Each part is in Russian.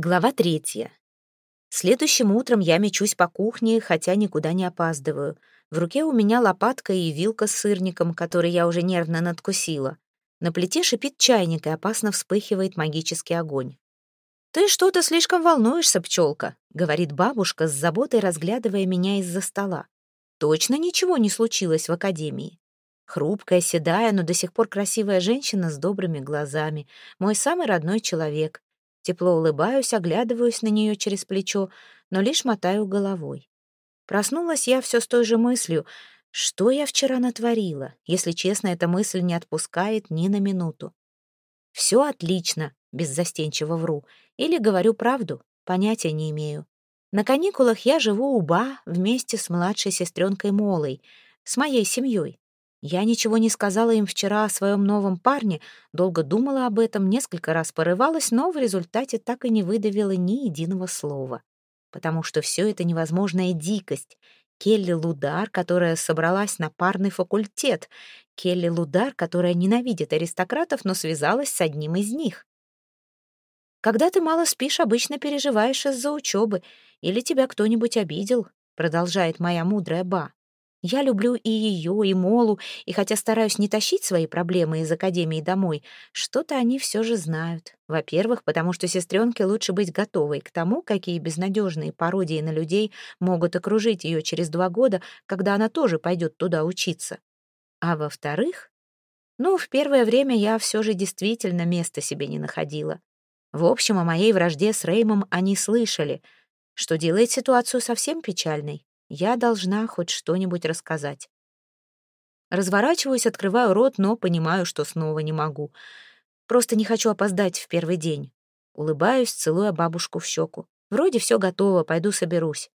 Глава третья. Следующим утром я мечусь по кухне, хотя никуда не опаздываю. В руке у меня лопатка и вилка с сырником, который я уже нервно надкусила. На плите шипит чайник, и опасно вспыхивает магический огонь. «Ты что-то слишком волнуешься, пчелка», — говорит бабушка с заботой, разглядывая меня из-за стола. «Точно ничего не случилось в академии?» Хрупкая, седая, но до сих пор красивая женщина с добрыми глазами. Мой самый родной человек. Тепло улыбаюсь, оглядываюсь на нее через плечо, но лишь мотаю головой. Проснулась я все с той же мыслью. Что я вчера натворила? Если честно, эта мысль не отпускает ни на минуту. Все отлично, беззастенчиво вру. Или говорю правду, понятия не имею. На каникулах я живу у Ба вместе с младшей сестренкой Молой, с моей семьей. Я ничего не сказала им вчера о своем новом парне, долго думала об этом, несколько раз порывалась, но в результате так и не выдавила ни единого слова. Потому что все это невозможная дикость. Келли Лудар, которая собралась на парный факультет. Келли Лудар, которая ненавидит аристократов, но связалась с одним из них. Когда ты мало спишь, обычно переживаешь из-за учебы, или тебя кто-нибудь обидел, продолжает моя мудрая Ба. Я люблю и ее, и Молу, и хотя стараюсь не тащить свои проблемы из академии домой, что-то они все же знают. Во-первых, потому что сестренке лучше быть готовой к тому, какие безнадежные пародии на людей могут окружить ее через два года, когда она тоже пойдет туда учиться. А во-вторых, ну, в первое время я все же действительно места себе не находила. В общем, о моей вражде с Реймом они слышали, что делает ситуацию совсем печальной. Я должна хоть что-нибудь рассказать. Разворачиваюсь, открываю рот, но понимаю, что снова не могу. Просто не хочу опоздать в первый день. Улыбаюсь, целуя бабушку в щеку. Вроде все готово, пойду соберусь.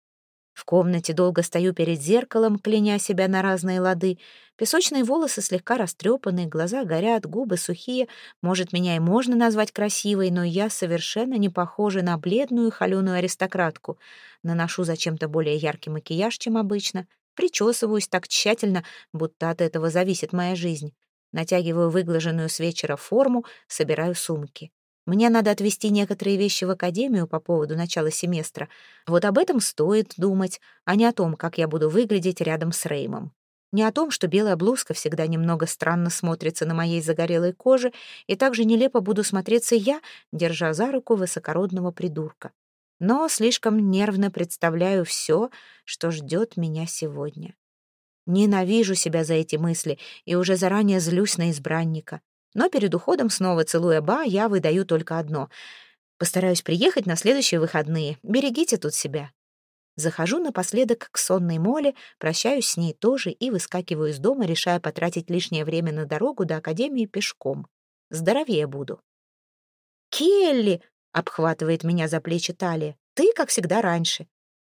В комнате долго стою перед зеркалом, кляня себя на разные лады. Песочные волосы слегка растрепаны, глаза горят, губы сухие. Может, меня и можно назвать красивой, но я совершенно не похожа на бледную холеную аристократку. Наношу зачем-то более яркий макияж, чем обычно. Причесываюсь так тщательно, будто от этого зависит моя жизнь. Натягиваю выглаженную с вечера форму, собираю сумки. Мне надо отвезти некоторые вещи в академию по поводу начала семестра. Вот об этом стоит думать, а не о том, как я буду выглядеть рядом с Реймом. Не о том, что белая блузка всегда немного странно смотрится на моей загорелой коже, и также нелепо буду смотреться я, держа за руку высокородного придурка. Но слишком нервно представляю все, что ждет меня сегодня. Ненавижу себя за эти мысли и уже заранее злюсь на избранника. Но перед уходом, снова целуя Ба, я выдаю только одно. Постараюсь приехать на следующие выходные. Берегите тут себя. Захожу напоследок к сонной Моле, прощаюсь с ней тоже и выскакиваю из дома, решая потратить лишнее время на дорогу до Академии пешком. Здоровее буду. «Келли!» — обхватывает меня за плечи талия. «Ты, как всегда, раньше».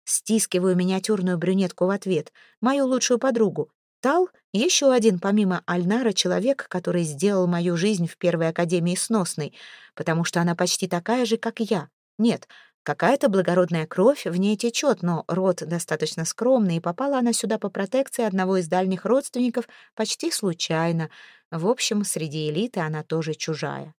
Стискиваю миниатюрную брюнетку в ответ, мою лучшую подругу, Тал — еще один, помимо Альнара, человек, который сделал мою жизнь в первой академии сносной, потому что она почти такая же, как я. Нет, какая-то благородная кровь в ней течет, но род достаточно скромный, и попала она сюда по протекции одного из дальних родственников почти случайно. В общем, среди элиты она тоже чужая.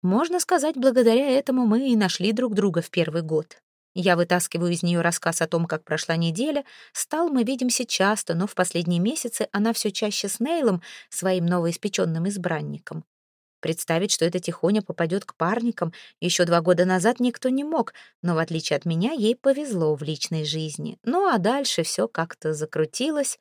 Можно сказать, благодаря этому мы и нашли друг друга в первый год. Я вытаскиваю из нее рассказ о том, как прошла неделя. Стал мы видимся часто, но в последние месяцы она все чаще с Нейлом, своим новоиспеченным избранником. Представить, что эта тихоня попадет к парникам, еще два года назад никто не мог, но в отличие от меня ей повезло в личной жизни. Ну а дальше все как-то закрутилось.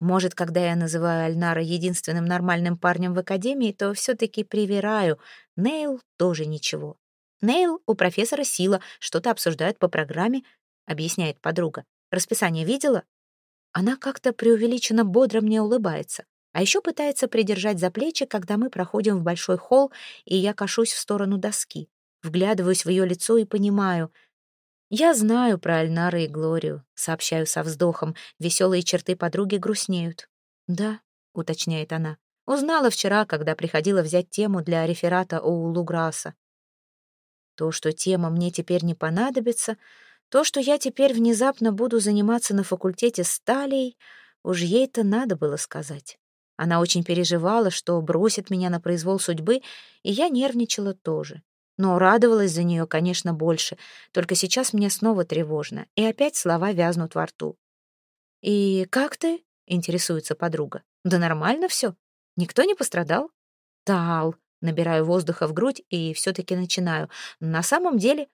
Может, когда я называю Альнара единственным нормальным парнем в академии, то все-таки привираю. Нейл тоже ничего. Нейл у профессора Сила, что-то обсуждают по программе, объясняет подруга. Расписание видела? Она как-то преувеличенно бодро мне улыбается. А еще пытается придержать за плечи, когда мы проходим в большой холл, и я кашусь в сторону доски. Вглядываюсь в ее лицо и понимаю. Я знаю про Альнара и Глорию, сообщаю со вздохом. Веселые черты подруги грустнеют. Да, уточняет она. Узнала вчера, когда приходила взять тему для реферата о Луграса. То, что тема мне теперь не понадобится, то, что я теперь внезапно буду заниматься на факультете сталей, уж ей-то надо было сказать. Она очень переживала, что бросит меня на произвол судьбы, и я нервничала тоже. но радовалась за нее, конечно, больше. Только сейчас мне снова тревожно, и опять слова вязнут во рту. «И как ты?» — интересуется подруга. «Да нормально все. Никто не пострадал?» «Тал». Набираю воздуха в грудь и все-таки начинаю. На самом деле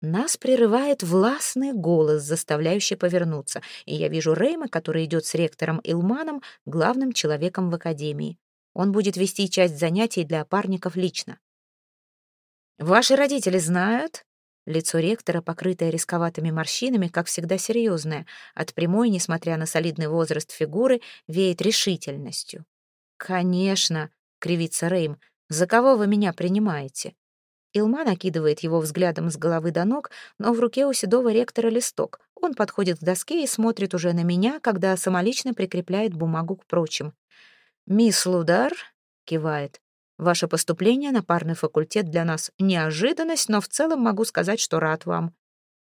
нас прерывает властный голос, заставляющий повернуться, и я вижу Рейма, который идет с ректором Илманом, главным человеком в академии. Он будет вести часть занятий для опарников лично. «Ваши родители знают?» Лицо ректора, покрытое рисковатыми морщинами, как всегда серьезное. От прямой, несмотря на солидный возраст фигуры, веет решительностью. «Конечно», — кривится Рейм, — «за кого вы меня принимаете?» Илман окидывает его взглядом с головы до ног, но в руке у седого ректора листок. Он подходит к доске и смотрит уже на меня, когда самолично прикрепляет бумагу к прочим. «Мисс Лудар?» — кивает. «Ваше поступление на парный факультет для нас — неожиданность, но в целом могу сказать, что рад вам».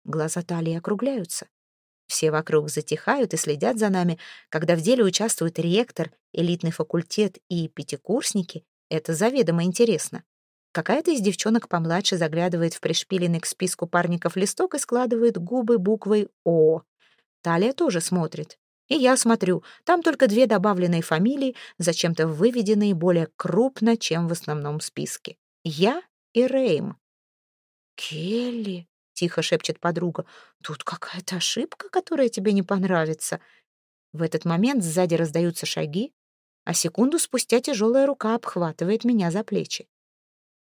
Глаза Талии округляются. Все вокруг затихают и следят за нами. Когда в деле участвует ректор, элитный факультет и пятикурсники, это заведомо интересно. Какая-то из девчонок помладше заглядывает в пришпиленный к списку парников листок и складывает губы буквой «О». Талия тоже смотрит. И я смотрю. Там только две добавленные фамилии, зачем-то выведенные более крупно, чем в основном списке. Я и Рейм. «Келли», — тихо шепчет подруга, — «тут какая-то ошибка, которая тебе не понравится». В этот момент сзади раздаются шаги, а секунду спустя тяжелая рука обхватывает меня за плечи.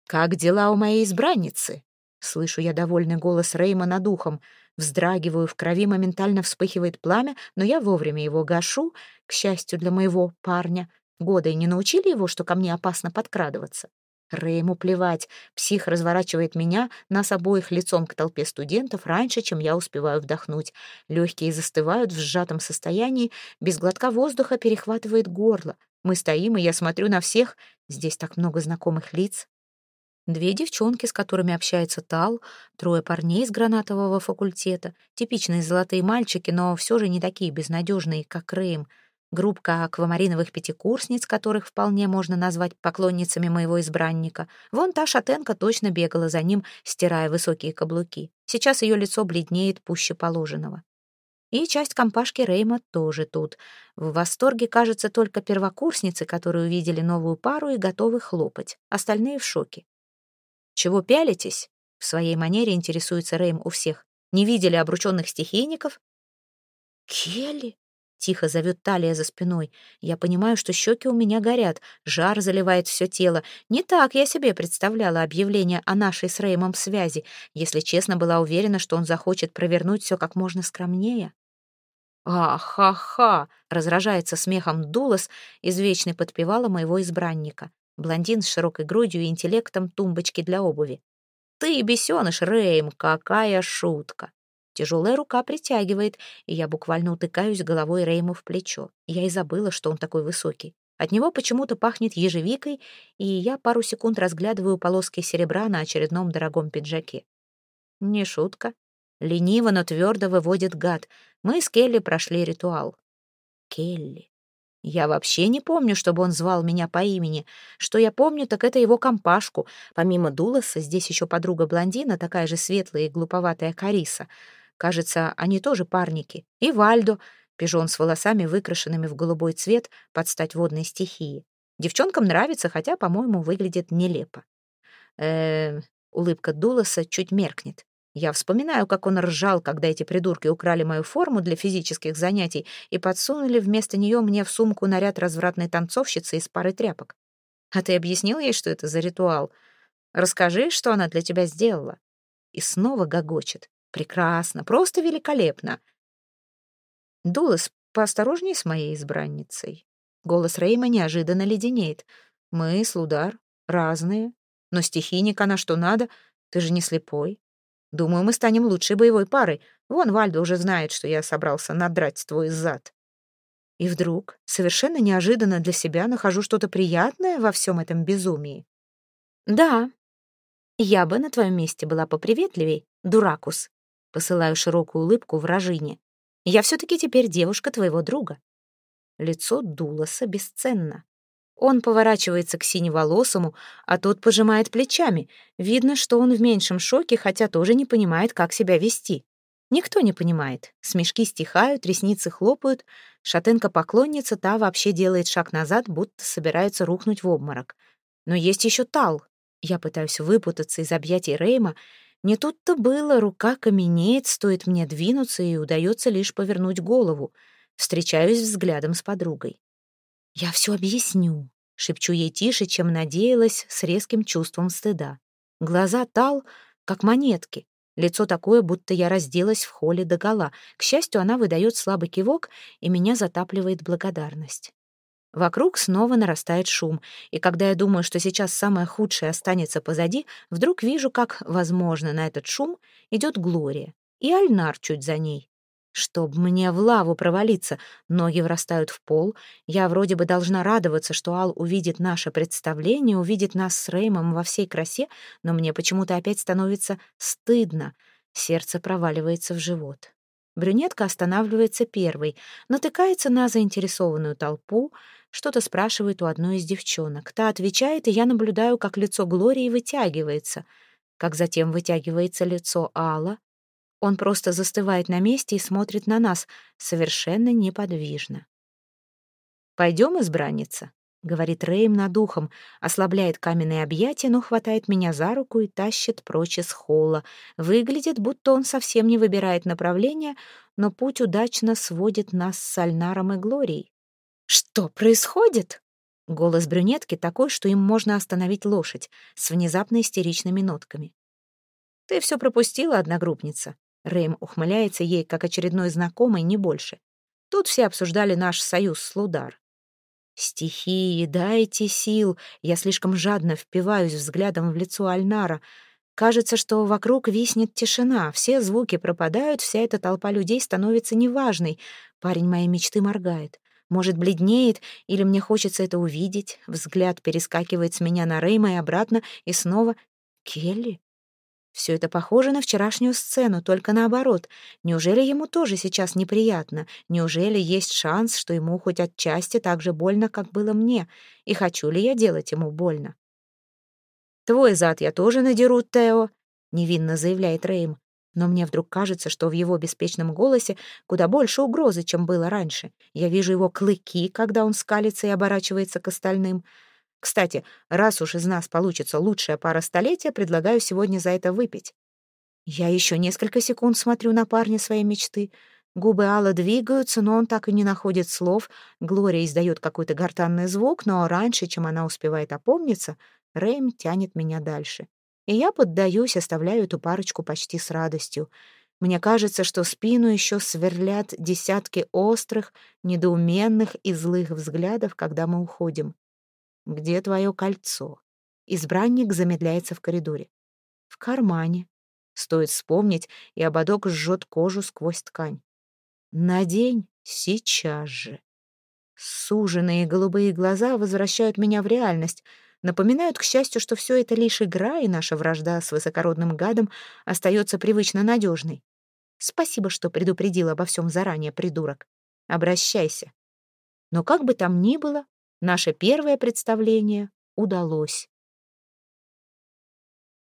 «Как дела у моей избранницы?» Слышу я довольный голос Рейма над ухом. Вздрагиваю, в крови моментально вспыхивает пламя, но я вовремя его гашу, к счастью для моего парня. Годы не научили его, что ко мне опасно подкрадываться. Рейму плевать. Псих разворачивает меня, нас обоих лицом к толпе студентов раньше, чем я успеваю вдохнуть. Легкие застывают в сжатом состоянии, без глотка воздуха перехватывает горло. Мы стоим, и я смотрю на всех. Здесь так много знакомых лиц. Две девчонки, с которыми общается Тал, трое парней из гранатового факультета, типичные золотые мальчики, но все же не такие безнадежные, как Рэйм, группка аквамариновых пятикурсниц, которых вполне можно назвать поклонницами моего избранника. Вон та шатенка точно бегала за ним, стирая высокие каблуки. Сейчас ее лицо бледнеет пуще положенного. И часть компашки Рейма тоже тут. В восторге, кажется, только первокурсницы, которые увидели новую пару и готовы хлопать. Остальные в шоке. «Чего пялитесь?» — в своей манере интересуется Рэйм у всех. «Не видели обрученных стихийников?» «Келли?» — тихо зовет Талия за спиной. Я понимаю, что щеки у меня горят, жар заливает все тело. Не так я себе представляла объявление о нашей с Рэймом связи. Если честно, была уверена, что он захочет провернуть все как можно скромнее. «А-ха-ха!» — разражается смехом Дулас, извечный подпевала моего избранника. Блондин с широкой грудью и интеллектом тумбочки для обуви. «Ты бесеныш, Рэйм, какая шутка!» Тяжелая рука притягивает, и я буквально утыкаюсь головой Рейму в плечо. Я и забыла, что он такой высокий. От него почему-то пахнет ежевикой, и я пару секунд разглядываю полоски серебра на очередном дорогом пиджаке. Не шутка. Лениво, но твердо выводит гад. Мы с Келли прошли ритуал. Келли. Я вообще не помню, чтобы он звал меня по имени. Что я помню, так это его компашку. Помимо Дуласа, здесь еще подруга блондина, такая же светлая и глуповатая Кариса. Кажется, они тоже парники. И Вальдо, пижон с волосами, выкрашенными в голубой цвет под стать водной стихии. Девчонкам нравится, хотя, по-моему, выглядит нелепо. Э, улыбка Дуласа чуть меркнет. Я вспоминаю, как он ржал, когда эти придурки украли мою форму для физических занятий и подсунули вместо нее мне в сумку наряд развратной танцовщицы из пары тряпок. А ты объяснил ей, что это за ритуал? Расскажи, что она для тебя сделала. И снова гогочет. Прекрасно, просто великолепно. Дулас, поосторожней с моей избранницей. Голос Рейма неожиданно леденеет. Мы, Слудар, разные. Но стихийник она что надо, ты же не слепой. Думаю, мы станем лучшей боевой парой. Вон Вальдо уже знает, что я собрался надрать твой зад. И вдруг, совершенно неожиданно для себя, нахожу что-то приятное во всем этом безумии. Да, я бы на твоем месте была поприветливей, дуракус. Посылаю широкую улыбку в рожине. Я все-таки теперь девушка твоего друга. Лицо Дуласа бесценно. Он поворачивается к синеволосому, а тот пожимает плечами. Видно, что он в меньшем шоке, хотя тоже не понимает, как себя вести. Никто не понимает. Смешки стихают, ресницы хлопают. Шатенка-поклонница та вообще делает шаг назад, будто собирается рухнуть в обморок. Но есть еще Тал. Я пытаюсь выпутаться из объятий Рейма. Не тут-то было, рука каменеет, стоит мне двинуться, и удается лишь повернуть голову. Встречаюсь взглядом с подругой. «Я все объясню», — шепчу ей тише, чем надеялась, с резким чувством стыда. Глаза Тал, как монетки. Лицо такое, будто я разделась в холле догола. К счастью, она выдает слабый кивок, и меня затапливает благодарность. Вокруг снова нарастает шум, и когда я думаю, что сейчас самое худшее останется позади, вдруг вижу, как, возможно, на этот шум идет Глория, и Альнар чуть за ней. Чтоб мне в лаву провалиться, ноги врастают в пол. Я вроде бы должна радоваться, что Ал увидит наше представление, увидит нас с Реймом во всей красе, но мне почему-то опять становится стыдно. Сердце проваливается в живот. Брюнетка останавливается первой, натыкается на заинтересованную толпу, что-то спрашивает у одной из девчонок. Та отвечает, и я наблюдаю, как лицо Глории вытягивается, как затем вытягивается лицо Алла, он просто застывает на месте и смотрит на нас, совершенно неподвижно. «Пойдем, избранница», — говорит Рейм над ухом, ослабляет каменные объятия, но хватает меня за руку и тащит прочь из холла. Выглядит, будто он совсем не выбирает направление, но путь удачно сводит нас с Альнаром и Глорией. «Что происходит?» Голос брюнетки такой, что им можно остановить лошадь, с внезапно истеричными нотками. «Ты все пропустила, одногруппница», Рэйм ухмыляется ей, как очередной знакомый, не больше. Тут все обсуждали наш союз с Лудар. «Стихии, дайте сил!» Я слишком жадно впиваюсь взглядом в лицо Альнара. Кажется, что вокруг виснет тишина, все звуки пропадают, вся эта толпа людей становится неважной. Парень моей мечты моргает. Может, бледнеет, или мне хочется это увидеть. Взгляд перескакивает с меня на Рейма и обратно, и снова... Келли? Все это похоже на вчерашнюю сцену, только наоборот. Неужели ему тоже сейчас неприятно? Неужели есть шанс, что ему хоть отчасти так же больно, как было мне? И хочу ли я делать ему больно? «Твой зад я тоже надеру, Тео», — невинно заявляет Рейм. Но мне вдруг кажется, что в его беспечном голосе куда больше угрозы, чем было раньше. Я вижу его клыки, когда он скалится и оборачивается к остальным — кстати, раз уж из нас получится лучшая пара столетия, предлагаю сегодня за это выпить. Я еще несколько секунд смотрю на парня своей мечты. Губы Алла двигаются, но он так и не находит слов. Глория издает какой-то гортанный звук, но раньше, чем она успевает опомниться, Рэйм тянет меня дальше. И я поддаюсь, оставляю эту парочку почти с радостью. Мне кажется, что спину еще сверлят десятки острых, недоуменных и злых взглядов, когда мы уходим. «Где твое кольцо?» Избранник замедляется в коридоре. «В кармане». Стоит вспомнить, и ободок жжет кожу сквозь ткань. «Надень сейчас же». Суженные голубые глаза возвращают меня в реальность, напоминают, к счастью, что все это лишь игра, и наша вражда с высокородным гадом остается привычно надежной. Спасибо, что предупредил обо всем заранее, придурок. Обращайся. Но как бы там ни было, Наше первое представление удалось.